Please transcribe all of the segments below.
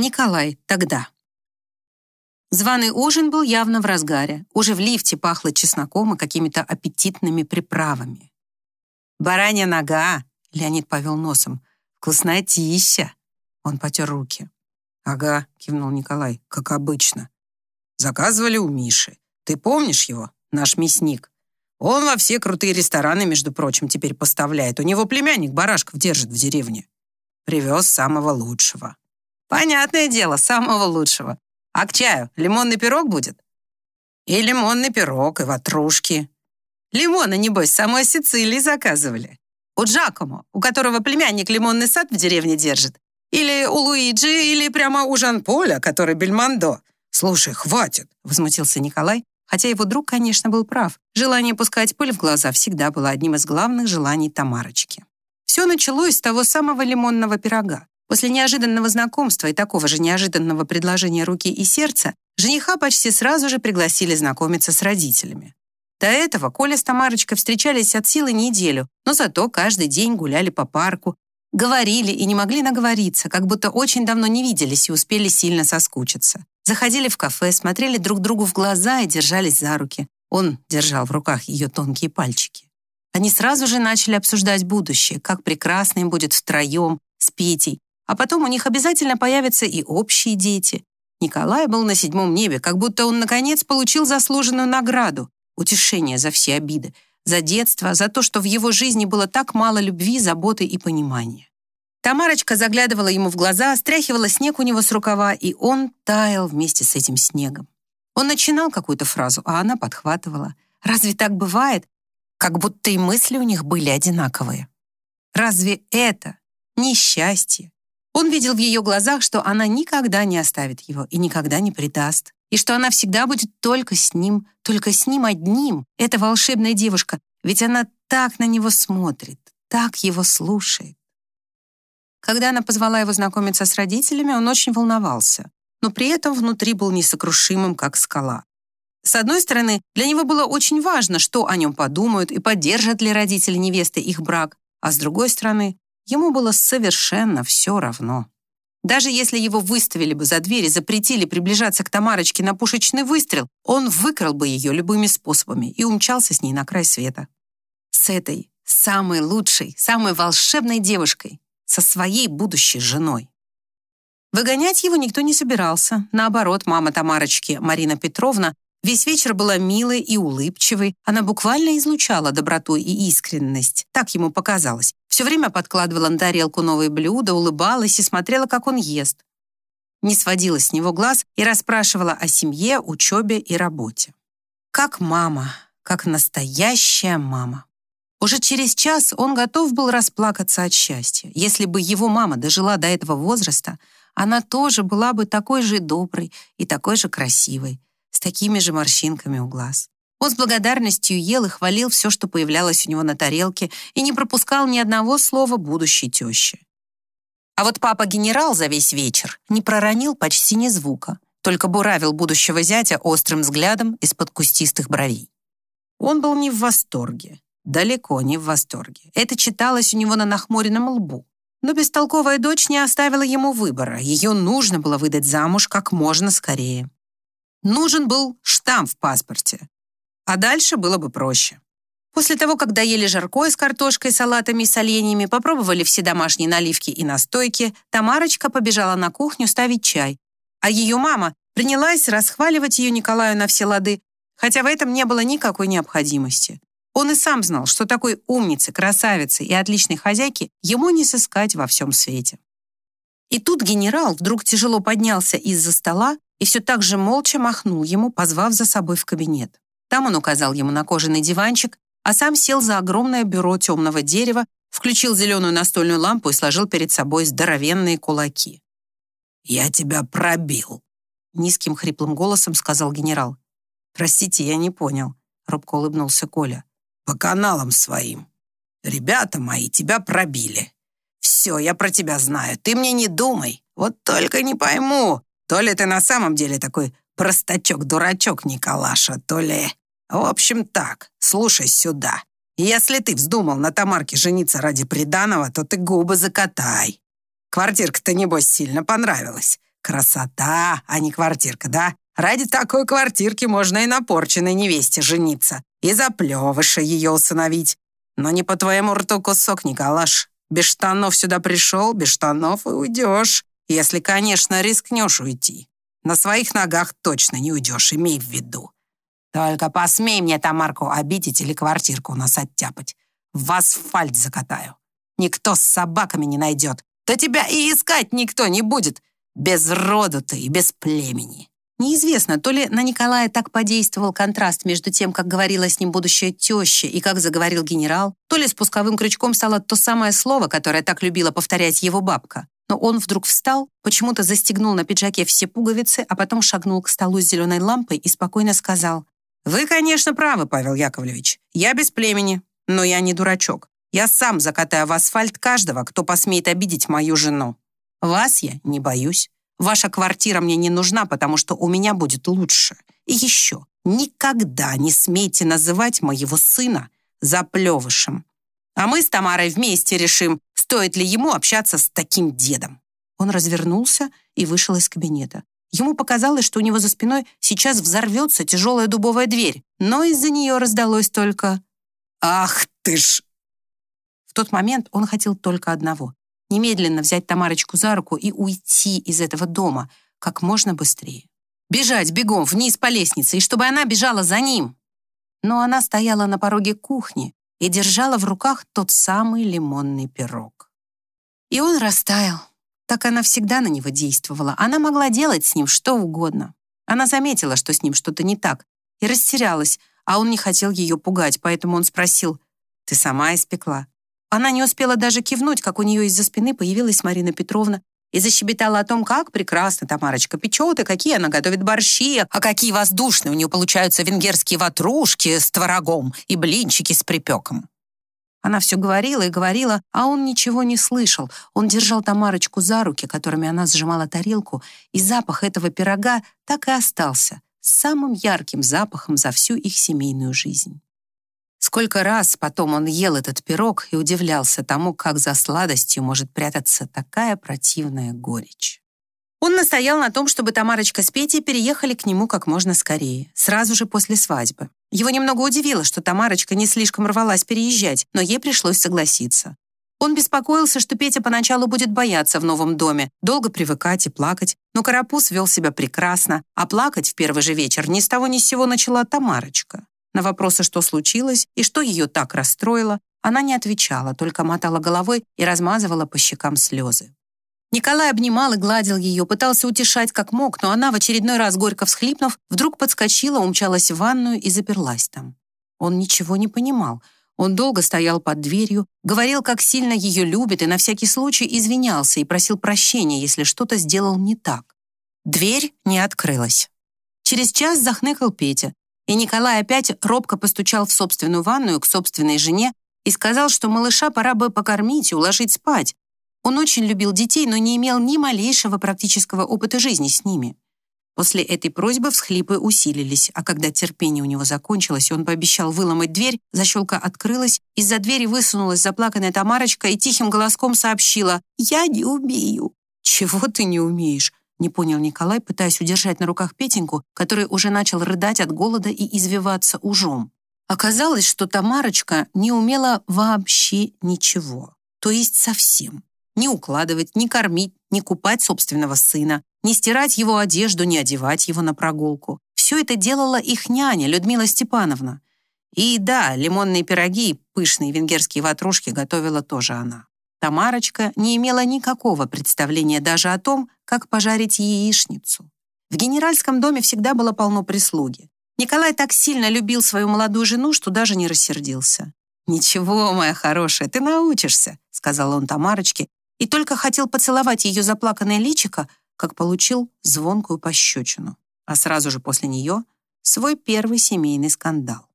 Николай тогда. Званый ужин был явно в разгаре. Уже в лифте пахло чесноком и какими-то аппетитными приправами. «Баранья нога!» — Леонид повел носом. «Вкуснотища!» — он потер руки. «Ага», — кивнул Николай, — «как обычно. Заказывали у Миши. Ты помнишь его, наш мясник? Он во все крутые рестораны, между прочим, теперь поставляет. У него племянник барашков держит в деревне. Привез самого лучшего». «Понятное дело, самого лучшего. А к чаю лимонный пирог будет?» «И лимонный пирог, и ватрушки». «Лимона, небось, самой Сицилии заказывали. У Джакомо, у которого племянник лимонный сад в деревне держит, или у Луиджи, или прямо у Жан-Поля, который Бельмондо. Слушай, хватит, возмутился Николай, хотя его друг, конечно, был прав. Желание пускать пыль в глаза всегда было одним из главных желаний Тамарочки. Все началось с того самого лимонного пирога. После неожиданного знакомства и такого же неожиданного предложения руки и сердца жениха почти сразу же пригласили знакомиться с родителями. До этого Коля с Тамарочкой встречались от силы неделю, но зато каждый день гуляли по парку, Говорили и не могли наговориться, как будто очень давно не виделись и успели сильно соскучиться. Заходили в кафе, смотрели друг другу в глаза и держались за руки. Он держал в руках ее тонкие пальчики. Они сразу же начали обсуждать будущее, как прекрасно им будет втроем, с Петей. А потом у них обязательно появятся и общие дети. Николай был на седьмом небе, как будто он, наконец, получил заслуженную награду, утешение за все обиды, за детство, за то, что в его жизни было так мало любви, заботы и понимания. Тамарочка заглядывала ему в глаза, стряхивала снег у него с рукава, и он таял вместе с этим снегом. Он начинал какую-то фразу, а она подхватывала. Разве так бывает? Как будто и мысли у них были одинаковые. Разве это несчастье? Он видел в ее глазах, что она никогда не оставит его и никогда не предаст и что она всегда будет только с ним, только с ним одним. Эта волшебная девушка, ведь она так на него смотрит, так его слушает. Когда она позвала его знакомиться с родителями, он очень волновался, но при этом внутри был несокрушимым, как скала. С одной стороны, для него было очень важно, что о нем подумают и поддержат ли родители невесты их брак, а с другой стороны, ему было совершенно все равно. Даже если его выставили бы за дверь и запретили приближаться к Тамарочке на пушечный выстрел, он выкрал бы ее любыми способами и умчался с ней на край света. С этой самой лучшей, самой волшебной девушкой, со своей будущей женой. Выгонять его никто не собирался. Наоборот, мама Тамарочки, Марина Петровна, Весь вечер была милой и улыбчивой, она буквально излучала доброту и искренность, так ему показалось. Все время подкладывала на тарелку новые блюда, улыбалась и смотрела, как он ест. Не сводила с него глаз и расспрашивала о семье, учебе и работе. Как мама, как настоящая мама. Уже через час он готов был расплакаться от счастья. Если бы его мама дожила до этого возраста, она тоже была бы такой же доброй и такой же красивой с такими же морщинками у глаз. Он с благодарностью ел и хвалил все, что появлялось у него на тарелке, и не пропускал ни одного слова будущей тещи. А вот папа-генерал за весь вечер не проронил почти ни звука, только буравил будущего зятя острым взглядом из-под кустистых бровей. Он был не в восторге, далеко не в восторге. Это читалось у него на нахмуренном лбу. Но бестолковая дочь не оставила ему выбора. Ее нужно было выдать замуж как можно скорее. Нужен был штамп в паспорте. А дальше было бы проще. После того, как доели жаркое с картошкой, салатами и соленьями, попробовали все домашние наливки и настойки, Тамарочка побежала на кухню ставить чай. А ее мама принялась расхваливать ее Николаю на все лады, хотя в этом не было никакой необходимости. Он и сам знал, что такой умницы, красавицы и отличной хозяйки ему не сыскать во всем свете. И тут генерал вдруг тяжело поднялся из-за стола и все так же молча махнул ему, позвав за собой в кабинет. Там он указал ему на кожаный диванчик, а сам сел за огромное бюро темного дерева, включил зеленую настольную лампу и сложил перед собой здоровенные кулаки. «Я тебя пробил», — низким хриплым голосом сказал генерал. «Простите, я не понял», — робко улыбнулся Коля. «По каналам своим. Ребята мои тебя пробили. Все, я про тебя знаю, ты мне не думай. Вот только не пойму, то ли ты на самом деле такой простачок-дурачок, Николаша, то ли... В общем так, слушай сюда. Если ты вздумал на Тамарке жениться ради приданого, то ты губы закатай. Квартирка-то, небось, сильно понравилась. Красота, а не квартирка, да? Ради такой квартирки можно и на порченной невесте жениться, и заплевыша ее усыновить. Но не по твоему рту кусок, Николаш. Без штанов сюда пришел, без штанов и уйдешь. Если, конечно, рискнешь уйти. На своих ногах точно не уйдешь, имей в виду. Только посмей мне Тамарку обидеть или квартирку у нас оттяпать. В асфальт закатаю. Никто с собаками не найдет. Да тебя и искать никто не будет. Без роду ты и без племени. Неизвестно, то ли на Николая так подействовал контраст между тем, как говорила с ним будущая теща и как заговорил генерал, то ли спусковым крючком стало то самое слово, которое так любила повторять его бабка. Но он вдруг встал, почему-то застегнул на пиджаке все пуговицы, а потом шагнул к столу с зеленой лампой и спокойно сказал, «Вы, конечно, правы, Павел Яковлевич. Я без племени, но я не дурачок. Я сам закатаю в асфальт каждого, кто посмеет обидеть мою жену. Вас я не боюсь. Ваша квартира мне не нужна, потому что у меня будет лучше. И еще, никогда не смейте называть моего сына заплевышем. А мы с Тамарой вместе решим, стоит ли ему общаться с таким дедом». Он развернулся и вышел из кабинета. Ему показалось, что у него за спиной сейчас взорвется тяжелая дубовая дверь, но из-за нее раздалось только «Ах ты ж!». В тот момент он хотел только одного немедленно взять Тамарочку за руку и уйти из этого дома как можно быстрее. Бежать бегом вниз по лестнице, и чтобы она бежала за ним. Но она стояла на пороге кухни и держала в руках тот самый лимонный пирог. И он растаял. Так она всегда на него действовала. Она могла делать с ним что угодно. Она заметила, что с ним что-то не так, и растерялась, а он не хотел ее пугать, поэтому он спросил, «Ты сама испекла?» Она не успела даже кивнуть, как у нее из-за спины появилась Марина Петровна и защебетала о том, как прекрасно Тамарочка печет, и какие она готовит борщи, а какие воздушные у нее получаются венгерские ватрушки с творогом и блинчики с припеком. Она все говорила и говорила, а он ничего не слышал. Он держал Тамарочку за руки, которыми она сжимала тарелку, и запах этого пирога так и остался самым ярким запахом за всю их семейную жизнь. Сколько раз потом он ел этот пирог и удивлялся тому, как за сладостью может прятаться такая противная горечь. Он настоял на том, чтобы Тамарочка с Петей переехали к нему как можно скорее, сразу же после свадьбы. Его немного удивило, что Тамарочка не слишком рвалась переезжать, но ей пришлось согласиться. Он беспокоился, что Петя поначалу будет бояться в новом доме, долго привыкать и плакать, но Карапуз вел себя прекрасно, а плакать в первый же вечер ни с того ни с сего начала Тамарочка. На вопросы, что случилось и что ее так расстроило, она не отвечала, только мотала головой и размазывала по щекам слезы. Николай обнимал и гладил ее, пытался утешать как мог, но она, в очередной раз горько всхлипнув, вдруг подскочила, умчалась в ванную и заперлась там. Он ничего не понимал. Он долго стоял под дверью, говорил, как сильно ее любит, и на всякий случай извинялся и просил прощения, если что-то сделал не так. Дверь не открылась. Через час захныкал Петя, и Николай опять робко постучал в собственную ванную к собственной жене и сказал, что малыша пора бы покормить и уложить спать. Он очень любил детей, но не имел ни малейшего практического опыта жизни с ними. После этой просьбы всхлипы усилились, а когда терпение у него закончилось, он пообещал выломать дверь, защелка открылась, из-за двери высунулась заплаканная Тамарочка и тихим голоском сообщила «Я не умею». «Чего ты не умеешь?» Не понял Николай, пытаясь удержать на руках Петеньку, который уже начал рыдать от голода и извиваться ужом. Оказалось, что Тамарочка не умела вообще ничего. То есть совсем. Не укладывать, не кормить, не купать собственного сына, не стирать его одежду, не одевать его на прогулку. Все это делала их няня, Людмила Степановна. И да, лимонные пироги и пышные венгерские ватрушки готовила тоже она. Тамарочка не имела никакого представления даже о том, как пожарить яичницу. В генеральском доме всегда было полно прислуги. Николай так сильно любил свою молодую жену, что даже не рассердился. «Ничего, моя хорошая, ты научишься», — сказал он Тамарочке, и только хотел поцеловать ее заплаканное личико, как получил звонкую пощечину, а сразу же после нее свой первый семейный скандал.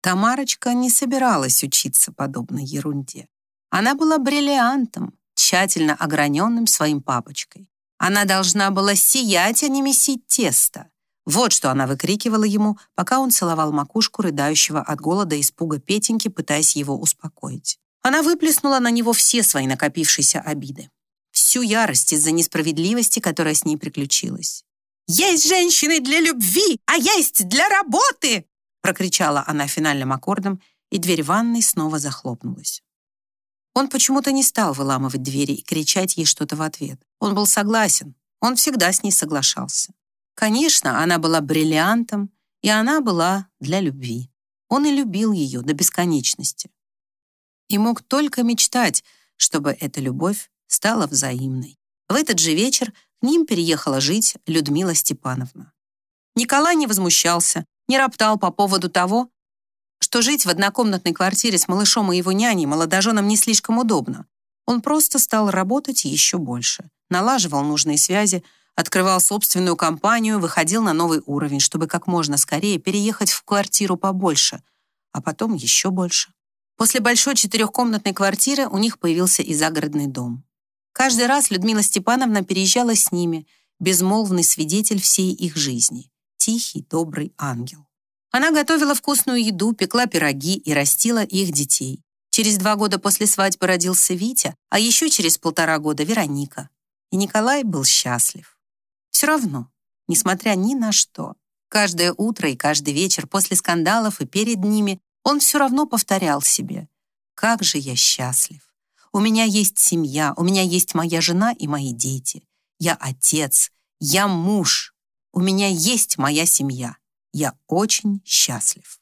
Тамарочка не собиралась учиться подобной ерунде. Она была бриллиантом, тщательно ограненным своим папочкой. Она должна была сиять, а не месить тесто. Вот что она выкрикивала ему, пока он целовал макушку рыдающего от голода и испуга Петеньки, пытаясь его успокоить. Она выплеснула на него все свои накопившиеся обиды. Всю ярость из-за несправедливости, которая с ней приключилась. «Есть женщины для любви, а есть для работы!» прокричала она финальным аккордом, и дверь ванной снова захлопнулась. Он почему-то не стал выламывать двери и кричать ей что-то в ответ. Он был согласен, он всегда с ней соглашался. Конечно, она была бриллиантом, и она была для любви. Он и любил ее до бесконечности. И мог только мечтать, чтобы эта любовь стала взаимной. В этот же вечер к ним переехала жить Людмила Степановна. Николай не возмущался, не роптал по поводу того, что жить в однокомнатной квартире с малышом и его няней молодоженам не слишком удобно. Он просто стал работать еще больше, налаживал нужные связи, открывал собственную компанию, выходил на новый уровень, чтобы как можно скорее переехать в квартиру побольше, а потом еще больше. После большой четырехкомнатной квартиры у них появился и загородный дом. Каждый раз Людмила Степановна переезжала с ними, безмолвный свидетель всей их жизни, тихий, добрый ангел. Она готовила вкусную еду, пекла пироги и растила их детей. Через два года после свадьбы родился Витя, а еще через полтора года Вероника. И Николай был счастлив. Все равно, несмотря ни на что, каждое утро и каждый вечер после скандалов и перед ними он все равно повторял себе «Как же я счастлив! У меня есть семья, у меня есть моя жена и мои дети. Я отец, я муж, у меня есть моя семья. Я очень счастлив».